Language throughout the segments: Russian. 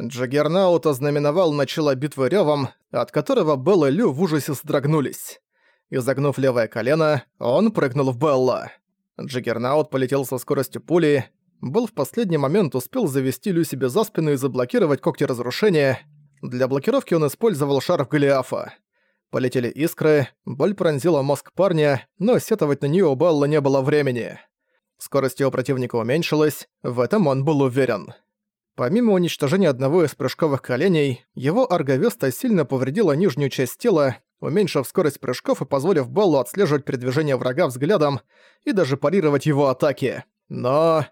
Джаггернаут ознаменовал начало битвы рёвом, от которого Белл и Лю в ужасе содрогнулись. Изогнув левое колено, он прыгнул в Белла. Джаггернаут полетел со скоростью пули, Белл в последний момент успел завести Лю себе за спину и заблокировать когти разрушения. Для блокировки он использовал шарф Голиафа. Полетели искры, боль пронзила мозг парня, но сетовать на неё у Белла не было времени. Скорость его противника уменьшилась, в этом он был уверен. Помимо уничтожения одного из прыжковых коленей, его арговеста сильно повредила нижнюю часть тела, уменьшив скорость прыжков и позволив Беллу отслеживать передвижение врага взглядом и даже парировать его атаки. Но...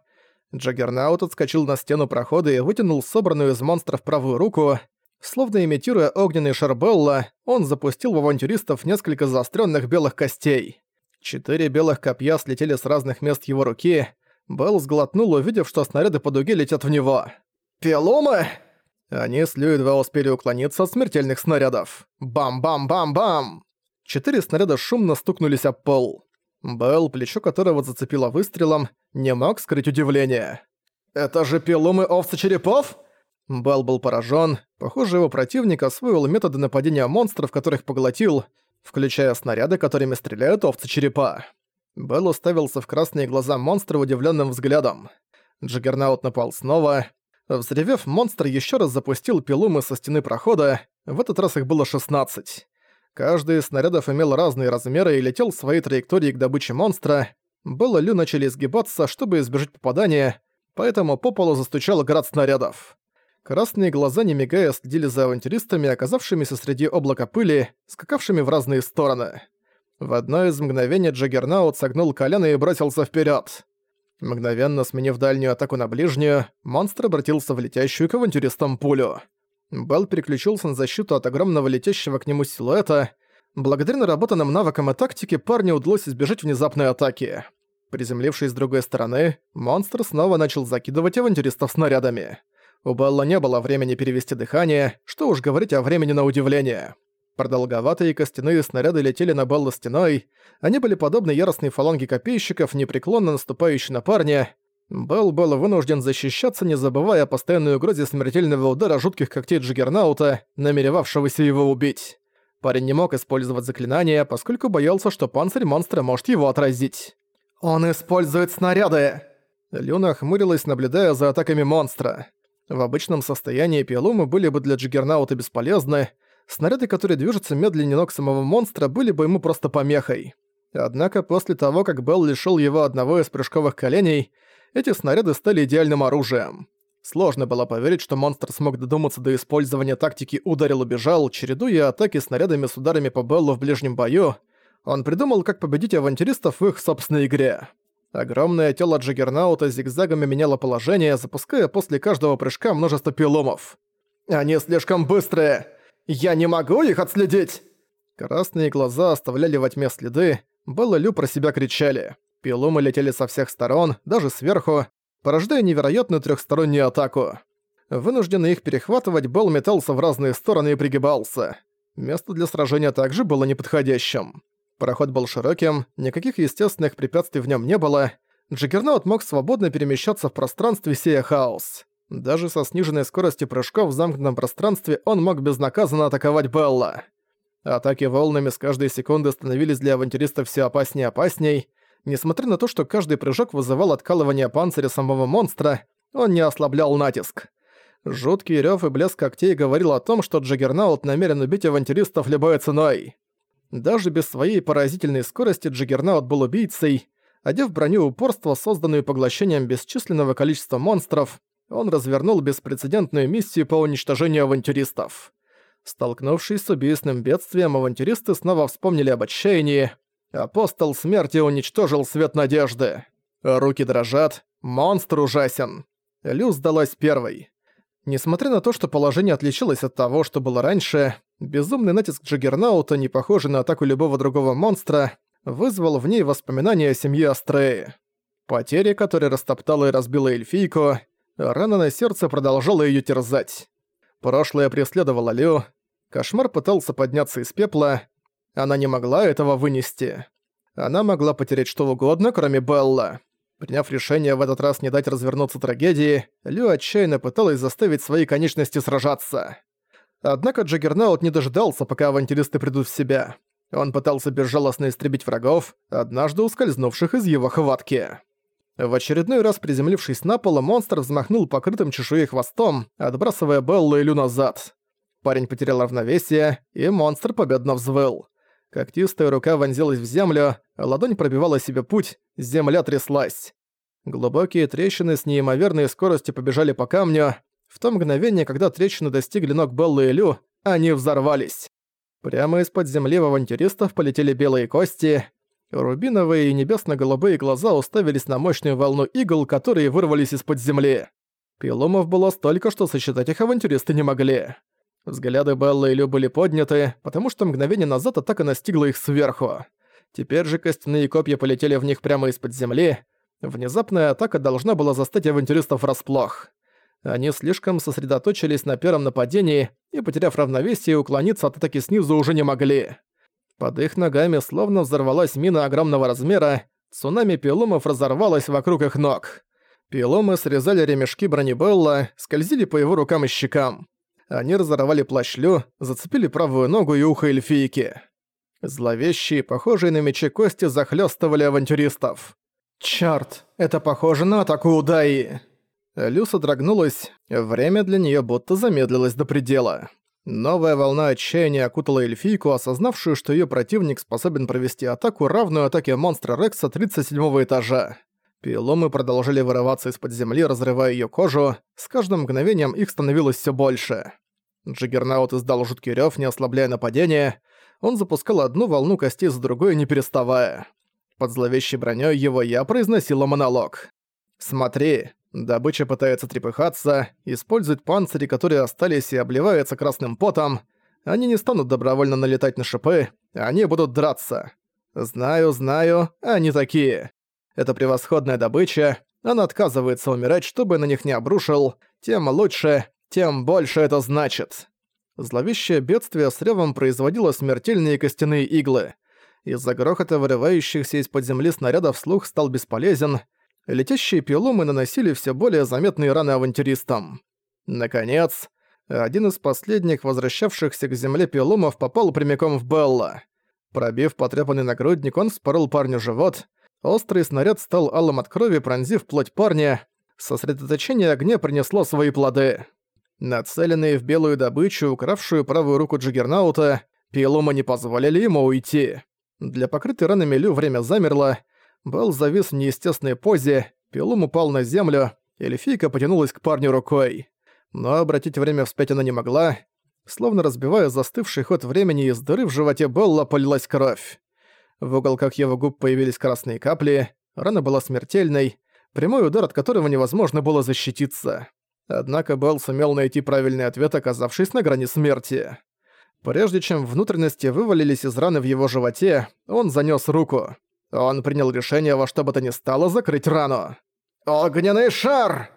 Джаггернаут отскочил на стену прохода и вытянул собранную из монстров правую руку. Словно имитируя огненный шар Белла, он запустил в авантюристов несколько заостренных белых костей. Четыре белых копья слетели с разных мест его руки. Белл сглотнул, увидев, что снаряды по дуге летят в него. «Пеломы!» Они с Лю едва успели уклониться от смертельных снарядов. Бам-бам-бам-бам! Четыре снаряда шумно стукнулись об пол. Белл, плечо которого зацепило выстрелом, не мог скрыть удивление. «Это же пилумы овцы черепов?» Белл был поражен. Похоже, его противник освоил методы нападения монстров, которых поглотил, включая снаряды, которыми стреляют овцы черепа. Белл уставился в красные глаза монстра удивленным взглядом. Джиггернаут напал снова. Взревев, монстр еще раз запустил пилумы со стены прохода, в этот раз их было 16. Каждый из снарядов имел разные размеры и летел своей траекторией к добыче монстра. И Лю начали изгибаться, чтобы избежать попадания, поэтому по полу застучал град снарядов. Красные глаза, не мигая, следили за авантюристами, оказавшимися среди облака пыли, скакавшими в разные стороны. В одно из мгновений Джаггернаут согнул колено и бросился вперед. Мгновенно сменив дальнюю атаку на ближнюю, монстр обратился в летящую к авантюристам пулю. Белл переключился на защиту от огромного летящего к нему силуэта. Благодаря наработанным навыкам и тактике парню удалось избежать внезапной атаки. Приземлившись с другой стороны, монстр снова начал закидывать авантюристов снарядами. У Белла не было времени перевести дыхание, что уж говорить о времени на удивление. Продолговатые костяные снаряды летели на Белла стеной, они были подобны яростной фаланге копейщиков, непреклонно наступающей на парня. Белл был вынужден защищаться, не забывая о постоянной угрозе смертельного удара жутких когтей Джиггернаута, намеревавшегося его убить. Парень не мог использовать заклинания, поскольку боялся, что панцирь монстра может его отразить. «Он использует снаряды!» Люна хмурилась, наблюдая за атаками монстра. В обычном состоянии пилумы были бы для Джиггернаута бесполезны, снаряды, которые движутся медленнее ног самого монстра, были бы ему просто помехой. Однако после того, как Белл лишил его одного из прыжковых коленей, эти снаряды стали идеальным оружием. Сложно было поверить, что монстр смог додуматься до использования тактики «ударил-убежал», чередуя атаки снарядами с ударами по Беллу в ближнем бою. Он придумал, как победить авантюристов в их собственной игре. Огромное тело Джаггернаута зигзагами меняло положение, запуская после каждого прыжка множество пиломов. «Они слишком быстрые! Я не могу их отследить!» Красные глаза оставляли во тьме следы, Белл и Лю про себя кричали. Пилумы летели со всех сторон, даже сверху, порождая невероятную трехстороннюю атаку. Вынужденный их перехватывать, Белл метался в разные стороны и пригибался. Место для сражения также было неподходящим. Проход был широким, никаких естественных препятствий в нем не было. Джаггернаут мог свободно перемещаться в пространстве, сея хаос. Даже со сниженной скоростью прыжков в замкнутом пространстве он мог безнаказанно атаковать Белла. Атаки волнами с каждой секунды становились для авантюристов все опаснее и опасней. Несмотря на то, что каждый прыжок вызывал откалывание панциря самого монстра, он не ослаблял натиск. Жуткий рёв и блеск когтей говорил о том, что Джаггернаут намерен убить авантюристов любой ценой. Даже без своей поразительной скорости Джаггернаут был убийцей. Одев броню упорства, созданную поглощением бесчисленного количества монстров, он развернул беспрецедентную миссию по уничтожению авантюристов. Столкнувшись с убийственным бедствием, авантюристы снова вспомнили об отчаянии. Апостол смерти уничтожил свет надежды. Руки дрожат, монстр ужасен. Лю сдалась первой. Несмотря на то, что положение отличилось от того, что было раньше, безумный натиск Джаггернаута, не похожий на атаку любого другого монстра, вызвал в ней воспоминания о семье Астреи. Потери, которая растоптала и разбила эльфийку, рана на сердце продолжала её терзать. Прошлое преследовало Лю. Кошмар пытался подняться из пепла. Она не могла этого вынести. Она могла потерять что угодно, кроме Белла. Приняв решение в этот раз не дать развернуться трагедии, Лю отчаянно пыталась заставить свои конечности сражаться. Однако Джаггернаут не дожидался, пока авантюристы придут в себя. Он пытался безжалостно истребить врагов, однажды ускользнувших из его хватки. В очередной раз приземлившись на пол, монстр взмахнул покрытым чешуей хвостом, отбрасывая Беллу и Лю назад. Парень потерял равновесие, и монстр победно взвыл. Когтистая рука вонзилась в землю, ладонь пробивала себе путь, земля тряслась. Глубокие трещины с неимоверной скоростью побежали по камню. В то мгновение, когда трещины достигли ног Беллы и Лю, они взорвались. Прямо из-под земли в авантюристов полетели белые кости. Рубиновые и небесно-голубые глаза уставились на мощную волну игл, которые вырвались из-под земли. Пилумов было столько, что сосчитать их авантюристы не могли. Взгляды Беллы и Лю были подняты, потому что мгновение назад атака настигла их сверху. Теперь же костяные копья полетели в них прямо из-под земли. Внезапная атака должна была застать авантюристов врасплох. Они слишком сосредоточились на первом нападении и, потеряв равновесие, уклониться от атаки снизу уже не могли. Под их ногами словно взорвалась мина огромного размера, цунами пилумов разорвалась вокруг их ног. Пиломы срезали ремешки бронебелла, скользили по его рукам и щекам. Они разорвали плащ Лю, зацепили правую ногу и ухо эльфийки. Зловещие, похожие на мечи кости, захлестывали авантюристов. «Чёрт, это похоже на атаку Удаи!» Люса дрогнулась, время для нее будто замедлилось до предела. Новая волна отчаяния окутала эльфийку, осознавшую, что ее противник способен провести атаку, равную атаке монстра Рекса 37 этажа. Пиломы продолжили вырываться из-под земли, разрывая ее кожу, с каждым мгновением их становилось все больше. Джиггернаут издал жуткий рев, не ослабляя нападение. Он запускал одну волну костей за другой, не переставая. Под зловещей броней его я произносила монолог. «Смотри, Добыча пытается трепыхаться, использует панцири, которые остались и обливается красным потом. Они не станут добровольно налетать на шипы, они будут драться. Знаю, знаю, они такие. Это превосходная добыча, она отказывается умирать, чтобы на них не обрушил. Тем лучше, тем больше это значит. Зловещее бедствие с ревом производило смертельные костяные иглы. Из-за грохота вырывающихся из-под земли снарядов слух стал бесполезен, летящие пилумы наносили все более заметные раны авантюристам. Наконец, один из последних возвращавшихся к земле пилумов попал прямиком в Белла. Пробив потрепанный нагрудник, он вспорол парню живот. Острый снаряд стал алым от крови, пронзив плоть парня. Сосредоточение огня принесло свои плоды. Нацеленные в белую добычу, укравшую правую руку Джиггернаута, пилумы не позволили ему уйти. Для покрытой ранами Лю время замерло, Белл завис в неестественной позе, Пилум упал на землю, эльфийка потянулась к парню рукой. Но обратить время вспять она не могла. Словно разбивая застывший ход времени, из дыры в животе Белла полилась кровь. В уголках его губ появились красные капли, рана была смертельной, прямой удар от которого невозможно было защититься. Однако Белл сумел найти правильный ответ, оказавшись на грани смерти. Прежде чем внутренности вывалились из раны в его животе, он занёс руку. Он принял решение во что бы то ни стало закрыть рану. «Огненный шар!»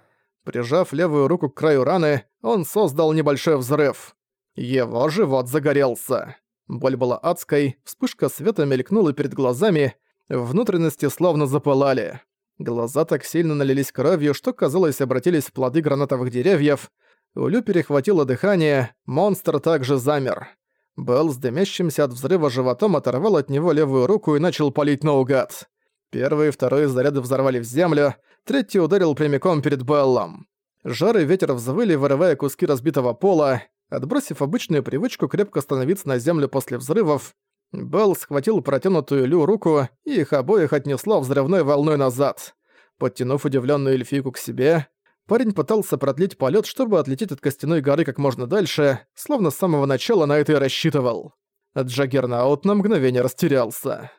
Прижав левую руку к краю раны, он создал небольшой взрыв. Его живот загорелся. Боль была адской, вспышка света мелькнула перед глазами, внутренности словно запылали. Глаза так сильно налились кровью, что, казалось, обратились в плоды гранатовых деревьев. У Лю перехватило дыхание, монстр также замер. Белл с дымящимся от взрыва животом оторвал от него левую руку и начал палить наугад. Первый и второй заряды взорвали в землю, третий ударил прямиком перед Беллом. Жар и ветер взвыли, вырывая куски разбитого пола. Отбросив обычную привычку крепко становиться на землю после взрывов, Белл схватил протянутую Лю руку и их обоих отнесло взрывной волной назад. Подтянув удивленную эльфийку к себе, Парень пытался продлить полет, чтобы отлететь от костяной горы как можно дальше, словно с самого начала на это и рассчитывал. Джаггернаут на мгновение растерялся.